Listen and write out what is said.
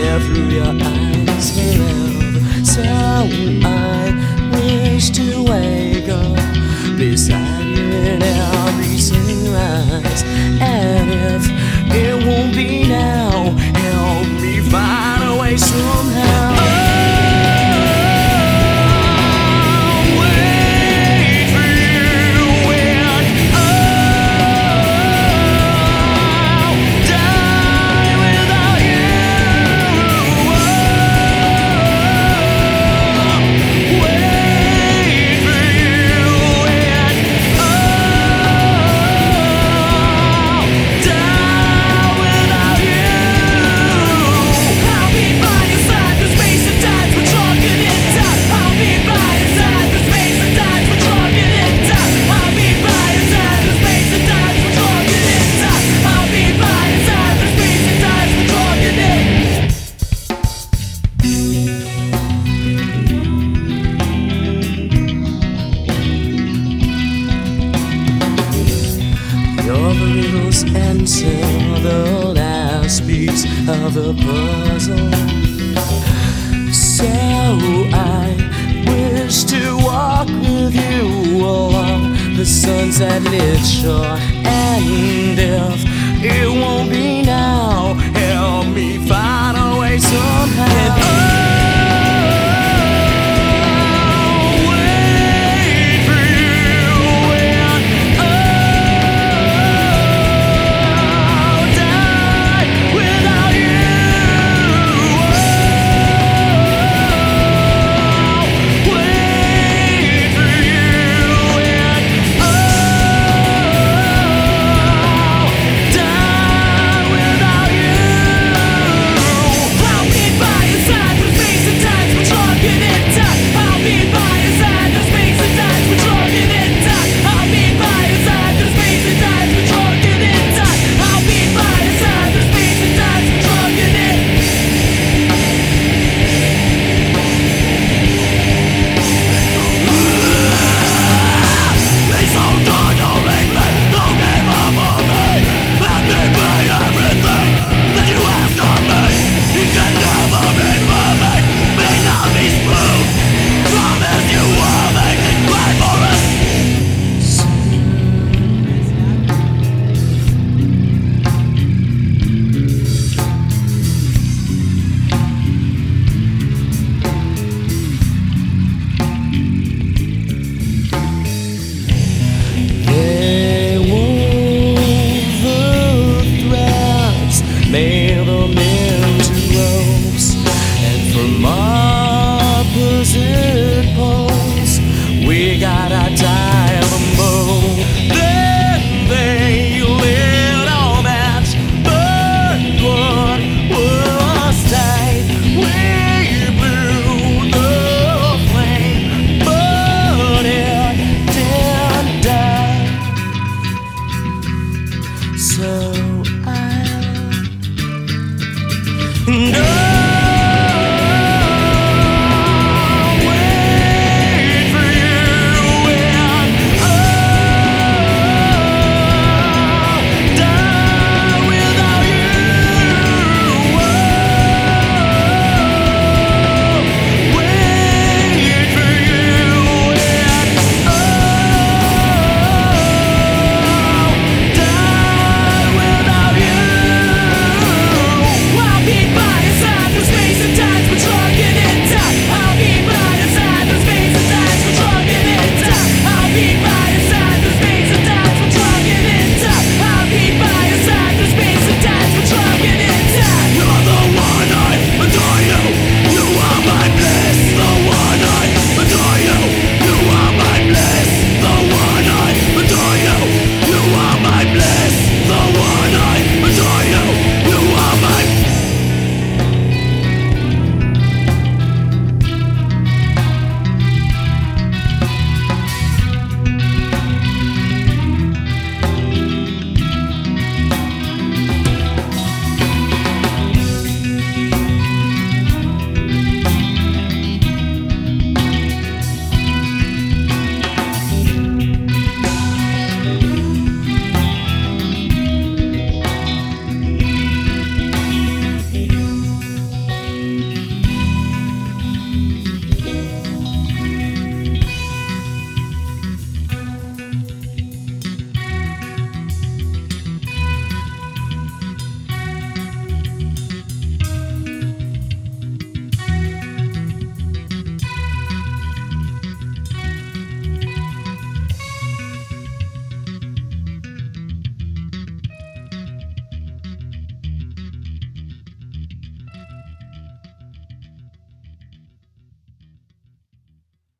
through your eyes. of a puzzle. So I wish to walk with you along the sunset lit shore. And if it won't be now, help me find a way somehow. music pulse. We gotta die.